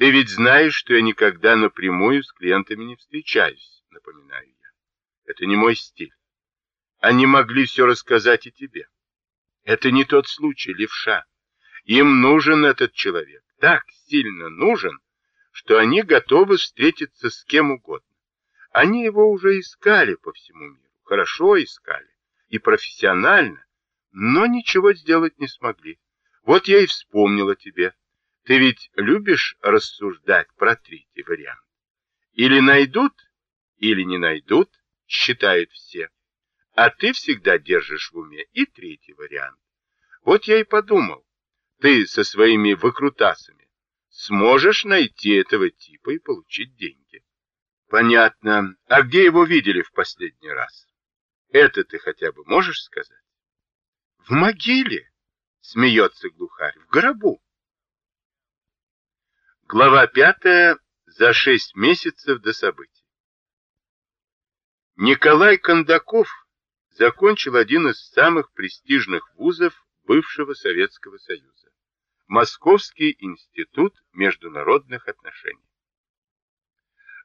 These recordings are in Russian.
Ты ведь знаешь, что я никогда напрямую с клиентами не встречаюсь, напоминаю я. Это не мой стиль. Они могли все рассказать и тебе. Это не тот случай, левша. Им нужен этот человек. Так сильно нужен, что они готовы встретиться с кем угодно. Они его уже искали по всему миру. Хорошо искали. И профессионально. Но ничего сделать не смогли. Вот я и вспомнила тебе. Ты ведь любишь рассуждать про третий вариант. Или найдут, или не найдут, считают все. А ты всегда держишь в уме и третий вариант. Вот я и подумал, ты со своими выкрутасами сможешь найти этого типа и получить деньги. Понятно. А где его видели в последний раз? Это ты хотя бы можешь сказать? В могиле, смеется глухарь, в гробу. Глава пятая за шесть месяцев до событий. Николай Кондаков закончил один из самых престижных вузов бывшего Советского Союза – Московский институт международных отношений.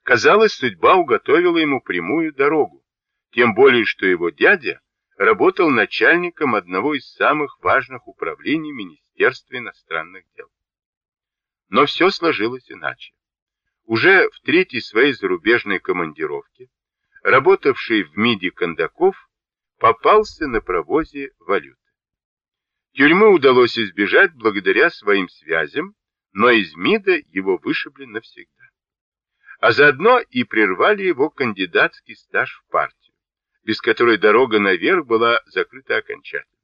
Казалось, судьба уготовила ему прямую дорогу, тем более, что его дядя работал начальником одного из самых важных управлений Министерства иностранных дел. Но все сложилось иначе. Уже в третьей своей зарубежной командировке, работавший в МИДе Кондаков, попался на провозе валюты. Тюрьмы удалось избежать благодаря своим связям, но из МИДа его вышибли навсегда. А заодно и прервали его кандидатский стаж в партию, без которой дорога наверх была закрыта окончательно.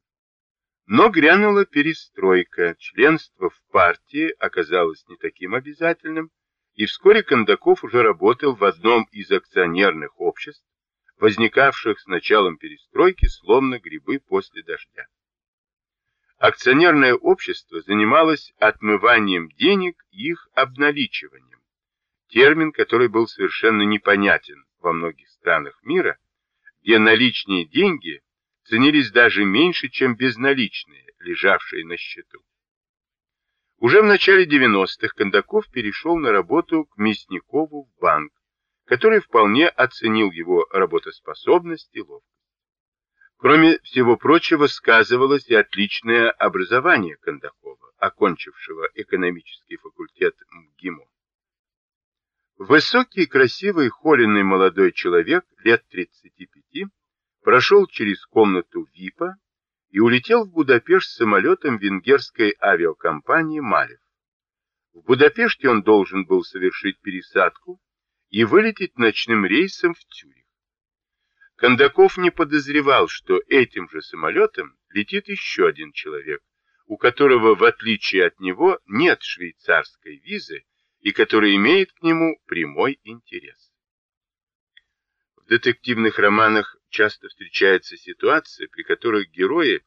Но грянула перестройка, членство в партии оказалось не таким обязательным, и вскоре Кондаков уже работал в одном из акционерных обществ, возникавших с началом перестройки словно грибы после дождя. Акционерное общество занималось отмыванием денег и их обналичиванием, термин, который был совершенно непонятен во многих странах мира, где наличные деньги ценились даже меньше, чем безналичные, лежавшие на счету. Уже в начале 90-х Кондаков перешел на работу к Мясникову в банк, который вполне оценил его работоспособность и ловкость. Кроме всего прочего, сказывалось и отличное образование Кондакова, окончившего экономический факультет МГИМО. Высокий, красивый, холеный молодой человек лет 35 прошел через комнату ВИПа и улетел в Будапешт самолетом венгерской авиакомпании «Малев». В Будапеште он должен был совершить пересадку и вылететь ночным рейсом в Тюрих. Кондаков не подозревал, что этим же самолетом летит еще один человек, у которого, в отличие от него, нет швейцарской визы и который имеет к нему прямой интерес. В детективных романах часто встречается ситуация, при которой герои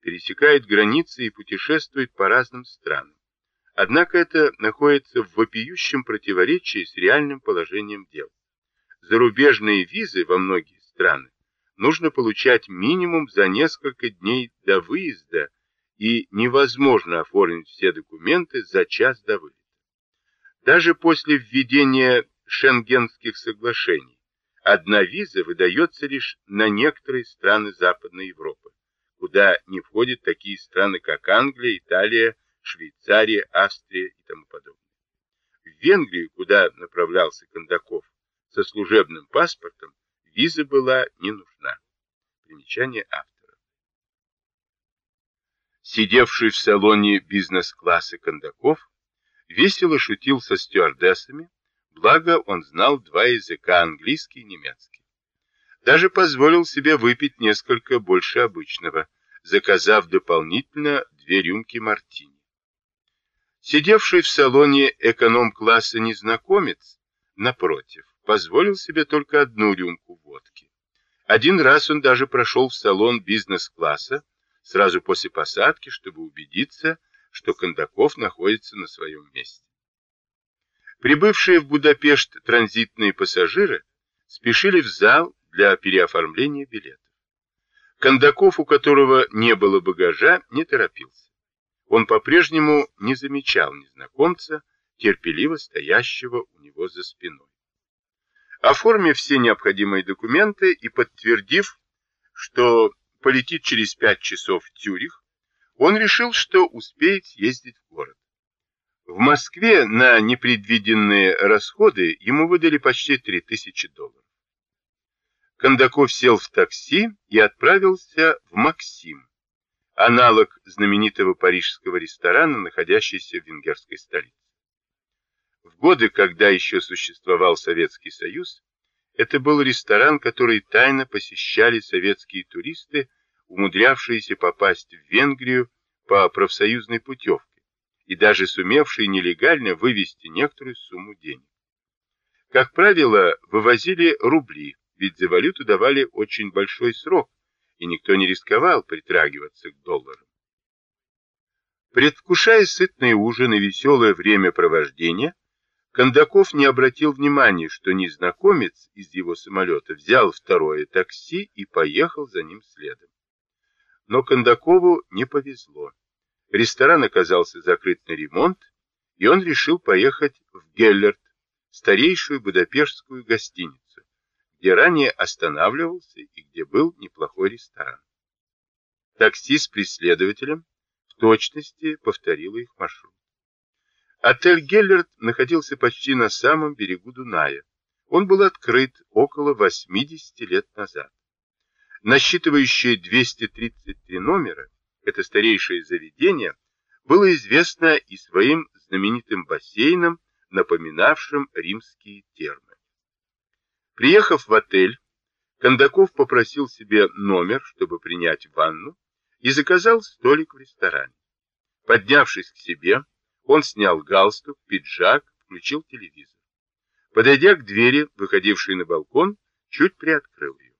пересекают границы и путешествуют по разным странам. Однако это находится в вопиющем противоречии с реальным положением дел. Зарубежные визы во многие страны нужно получать минимум за несколько дней до выезда, и невозможно оформить все документы за час до вылета. Даже после введения шенгенских соглашений одна виза выдается лишь на некоторые страны Западной Европы, куда не входят такие страны, как Англия, Италия, Швейцария, Австрия и тому подобное. В Венгрию, куда направлялся Кондаков со служебным паспортом, виза была не нужна. Примечание автора. Сидевший в салоне бизнес-класса Кондаков весело шутил со стюардессами, благо он знал два языка, английский и немецкий. Даже позволил себе выпить несколько больше обычного, заказав дополнительно две рюмки мартини. Сидевший в салоне эконом-класса незнакомец, напротив, позволил себе только одну рюмку водки. Один раз он даже прошел в салон бизнес-класса сразу после посадки, чтобы убедиться, что Кондаков находится на своем месте. Прибывшие в Будапешт транзитные пассажиры спешили в зал для переоформления билетов. Кондаков, у которого не было багажа, не торопился. Он по-прежнему не замечал незнакомца, терпеливо стоящего у него за спиной. Оформив все необходимые документы и подтвердив, что полетит через пять часов в Тюрих, он решил, что успеет съездить в город. В Москве на непредвиденные расходы ему выдали почти 3000 долларов. Кондаков сел в такси и отправился в Максим, аналог знаменитого парижского ресторана, находящийся в венгерской столице. В годы, когда еще существовал Советский Союз, это был ресторан, который тайно посещали советские туристы, умудрявшиеся попасть в Венгрию по профсоюзной путевке и даже сумевшие нелегально вывести некоторую сумму денег. Как правило, вывозили рубли, ведь за валюту давали очень большой срок, и никто не рисковал притрагиваться к долларам. Предвкушая сытный ужин и веселое времяпровождение, Кондаков не обратил внимания, что незнакомец из его самолета взял второе такси и поехал за ним следом. Но Кондакову не повезло. Ресторан оказался закрыт на ремонт, и он решил поехать в Геллерт, старейшую будапештскую гостиницу, где ранее останавливался и где был неплохой ресторан. Такси с преследователем в точности повторило их маршрут. Отель Геллерт находился почти на самом берегу Дуная. Он был открыт около 80 лет назад. Насчитывающее 233 номера, это старейшее заведение, было известно и своим знаменитым бассейном, напоминавшим римские термы. Приехав в отель, Кондаков попросил себе номер, чтобы принять ванну, и заказал столик в ресторане. Поднявшись к себе, он снял галстук, пиджак, включил телевизор. Подойдя к двери, выходившей на балкон, чуть приоткрыл ее.